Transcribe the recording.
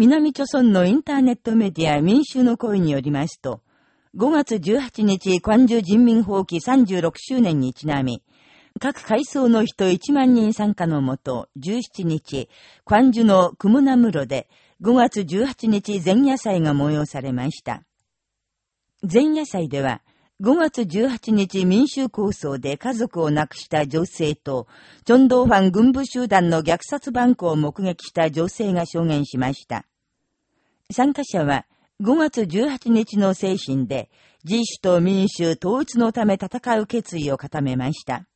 南朝村のインターネットメディア民衆の声によりますと、5月18日、関中人民放棄36周年にちなみ、各階層の人1万人参加のもと、17日、関中のクムナムロで、5月18日前夜祭が催されました。前夜祭では、5月18日民衆構想で家族を亡くした女性と、チョンドーファン軍部集団の虐殺バンクを目撃した女性が証言しました。参加者は、5月18日の精神で、自主と民主統一のため戦う決意を固めました。